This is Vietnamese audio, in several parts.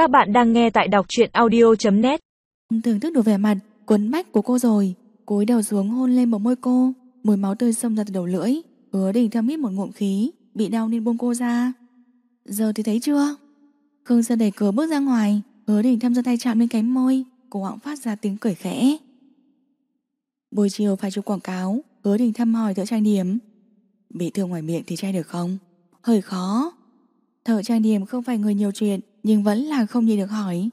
Các bạn đang nghe tại đọc truyện audio.net Thưởng thức được vẻ mặt quấn bách của cô rồi. Cúi đầu xuống hôn lên bờ môi cô. Mùi máu tươi xông ra từ đầu lưỡi Hứa đình thâm hít một ngụm khí, Bị đau nên buông cô ra. Giờ thì thấy chưa? Khương Sơn đẩy cửa bước ra ngoài Hứa đình thâm giơ tay chạm lên cánh môi. Cổ họng phát ra tiếng cười khẽ. Buổi chiều phải chụp quảng cáo Hứa đình thăm hỏi thợ trang điểm. Bị thương ngoài miệng thì trai được không? Hơi khó. Thợ trang điểm không phải người nhiều chuyện Nhưng vẫn là không nhịn được hỏi.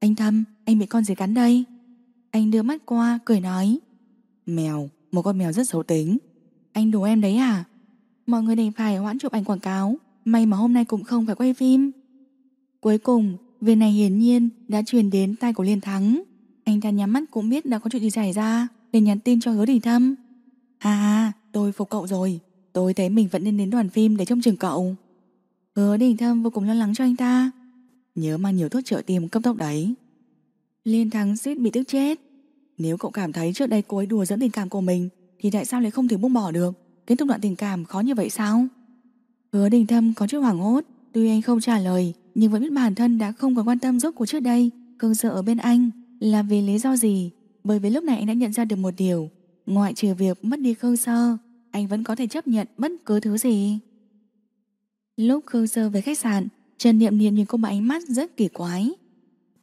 Anh Thâm, anh bị con gì cắn đây? Anh đưa mắt qua, cười nói. Mèo, một con mèo rất xấu tính. Anh đùa em đấy à? Mọi người đành phải hoãn chụp ảnh quảng cáo May mà hôm nay cũng không phải quay phim. Cuối cùng Việc này hiển nhiên đã truyền đến tai của Liên Thắng. Anh ta nhắm mắt cũng biết đã có chuyện gì xảy ra Nên nhắn tin cho hứa đình thâm. À tôi phục cậu rồi. Tôi thấy mình vẫn nên đến đoàn phim để trông chừng cậu Hứa đình thâm vô cùng lo lắng cho anh ta. Nhớ mang nhiều thuốc trợ tim cấp tốc đấy. Liên Thắng suýt bị tức chết. Nếu cậu cảm thấy trước đây cô ấy đùa dẫn tình cảm của mình, Thì tại sao lại không thể buông bỏ được? Kết thúc đoạn tình cảm khó như vậy sao? Hứa đình thâm có chút hoảng hốt. Tuy anh không trả lời, Nhưng vẫn biết bản thân đã không còn quan tâm giúp của trước đây. Cương sợ ở bên anh Là vì lý do gì? Bởi vì lúc này anh đã nhận ra được một điều. Ngoại trừ việc mất đi Khương Sơ Anh vẫn có thể chấp nhận bất cứ thứ gì. Lúc Khương Sơ về khách sạn, Trần Niệm Niệm nhìn cô bằng ánh mắt rất kỳ quái.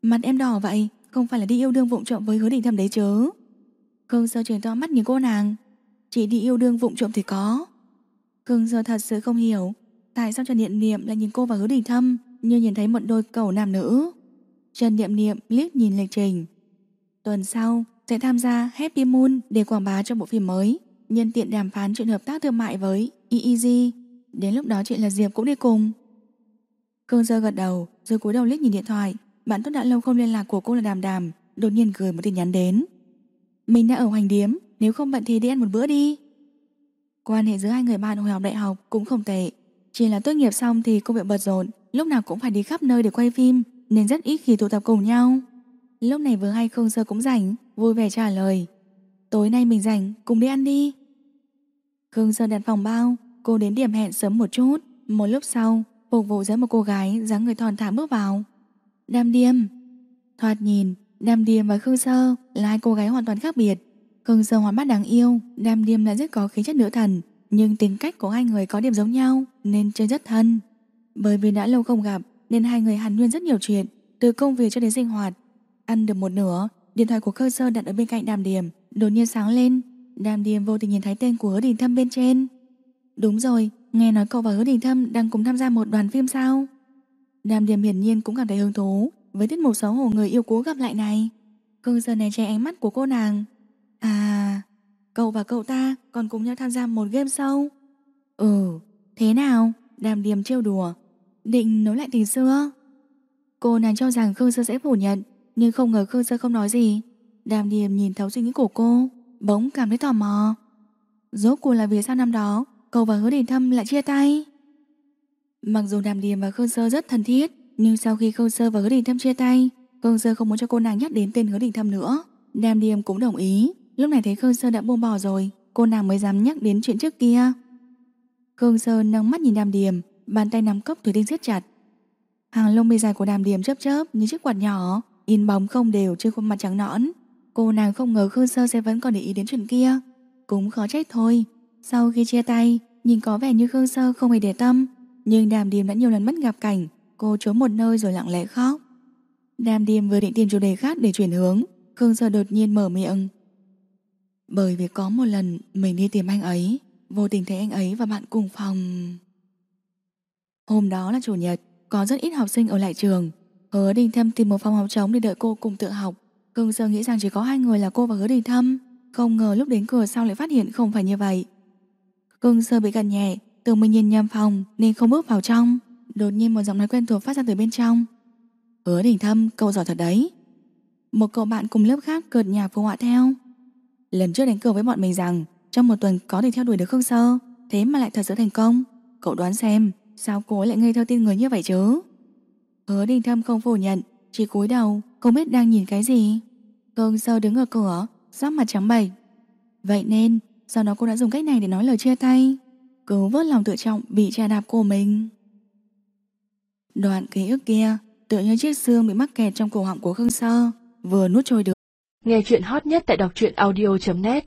Mặt em đỏ vậy, Không phải là đi yêu đương vụng trộm với hứa đình thâm đấy chứ? Khương Sơ chuyển to mắt nhìn cô nàng. Chỉ đi yêu đương vụng trộm thì có. Khương Sơ thật sự không hiểu Tại sao Trần Niệm Niệm lại nhìn cô và hứa đình thâm Như nhìn thấy một đôi cầu nam nữ. Trần Niệm Niệm liếc nhìn lịch trình. Tuần sau, sẽ tham gia Happy Moon để quảng bá cho bộ phim mới, nhân tiện đàm phán chuyện hợp tác thương mại với EEG. Đến lúc đó chuyện là Diệp cũng đi cùng. Khương Sơ gật đầu rồi cúi đầu liếc nhìn điện thoại. Bạn tốt đã lâu không liên lạc của cô là Đàm Đàm, đột nhiên gửi một tin nhắn đến. Mình đã ở hoành điếm, nếu không bận thì đi ăn một bữa đi. Quan hệ giữa hai người bạn hồi học đại học cũng không tệ. Chỉ là tốt nghiệp xong thì công việc bận rộn, lúc nào cũng phải đi khắp nơi để quay phim, nên rất ít khi tụ tập cùng nhau. Lúc này vừa hay Khương Sơ cũng rảnh, vui vẻ trả lời. Tối nay mình rảnh, cùng đi ăn đi. Khương Sơ đặt phòng bao, cô đến điểm hẹn sớm một chút. Một lúc sau, phục vụ dẫn một cô gái dáng người thon thả bước vào. Đam Điềm. Thoạt nhìn, Đam Điềm và Khương Sơ là hai cô gái hoàn toàn khác biệt. Khương Sơ hoàn mắt đáng yêu, Đam Điềm lại rất có khí chất nữ thần, nhưng tính cách của hai người có điểm giống nhau nên chơi rất thân. Bởi vì đã lâu không gặp nên hai người hàn huyên rất nhiều chuyện, từ công việc cho đến sinh hoạt. Ăn được một nửa, điện thoại của Khương Sơ đặt ở bên cạnh Đàm Điềm đột nhiên sáng lên. Đàm Điềm vô tình nhìn thấy tên của Hứa Đình Thâm bên trên. Đúng rồi, nghe nói cậu và Hứa Đình Thâm đang cùng tham gia một đoàn phim sao? Đàm Điềm hiển nhiên cũng cảm thấy hứng thú với tiết mục xấu hổ người yêu cũ gặp lại này. Khương Sơ này che ánh mắt của cô nàng. À, cậu và cậu ta còn cùng nhau tham gia một game show. Ừ, thế nào? Đàm Điềm trêu đùa. Định nối lại tình xưa. Cô nàng cho rằng Khương Sơ sẽ phủ nhận, nhưng không ngờ Khương Sơ không nói gì. Đàm Điềm nhìn thấu suy nghĩ của cô, bỗng cảm thấy tò mò. Rốt cuộc là vì sao năm đó cậu và Hứa Đình Thâm lại chia tay? Mặc dù Đàm Điềm và Khương Sơ rất thân thiết, nhưng sau khi Khương Sơ và Hứa Đình Thâm chia tay, Khương Sơ không muốn cho cô nàng nhắc đến tên Hứa Đình Thâm nữa. Đàm Điềm cũng đồng ý. Lúc này thấy Khương Sơ đã buông bỏ rồi, cô nàng mới dám nhắc đến chuyện trước kia. Khương Sơ nâng mắt nhìn Đàm Điềm, bàn tay nắm cốc thủy tinh siết chặt. Hàng lông mi dài của Đàm Điềm chớp chớp như chiếc quạt nhỏ, in bóng không đều trên khuôn mặt trắng nõn. Cô nàng không ngờ Khương Sơ sẽ vẫn còn để ý đến chuyện kia. Cũng khó trách thôi. Sau khi chia tay, nhìn có vẻ như Khương Sơ không hề để tâm, nhưng Đàm Điềm đã nhiều lần mất gặp cảnh, cô trốn một nơi rồi lặng lẽ khóc. Đàm Điềm vừa định tìm chủ đề khác để chuyển hướng, Khương Sơ đột nhiên mở miệng. Bởi vì có một lần mình đi tìm anh ấy, vô tình thấy anh ấy và bạn cùng phòng. Hôm đó là chủ nhật, có rất ít học sinh ở lại trường. Hứa Đình Thâm tìm một phòng học trống để đợi cô cùng tự học. Khương Sơ nghĩ rằng chỉ có hai người là cô và Hứa Đình Thâm, không ngờ lúc đến cửa sau lại phát hiện không phải như vậy. Cương Sơ bị gần nhẹ, tưởng mình nhìn nhầm phòng nên không bước vào trong. Đột nhiên một giọng nói quen thuộc phát ra từ bên trong. Hứa Đình Thâm, cậu giỏi thật đấy. Một cậu bạn cùng lớp khác cợt nhà phụ họa theo. Lần trước đánh cược với bọn mình rằng trong một tuần có thể theo đuổi được Khương Sơ, thế mà lại thật sự thành công. Cậu đoán xem, sao cô ấy lại ngây thơ tin người như vậy chứ? Hứa Đình Thâm không phủ nhận, chỉ cúi đầu, không biết đang nhìn cái gì. Khương Sơ đứng ở cửa, sắc mặt trắng bệch. Vậy nên, sau đó cô đã dùng cách này để nói lời chia tay, cứu vớt lòng tự trọng bị trà đạp của mình. Đoạn ký ức kia, Tựa như chiếc xương bị mắc kẹt trong cổ họng của Khương Sơ Vừa nuốt trôi được Nghe chuyện hot nhất tại đọc truyện audio.net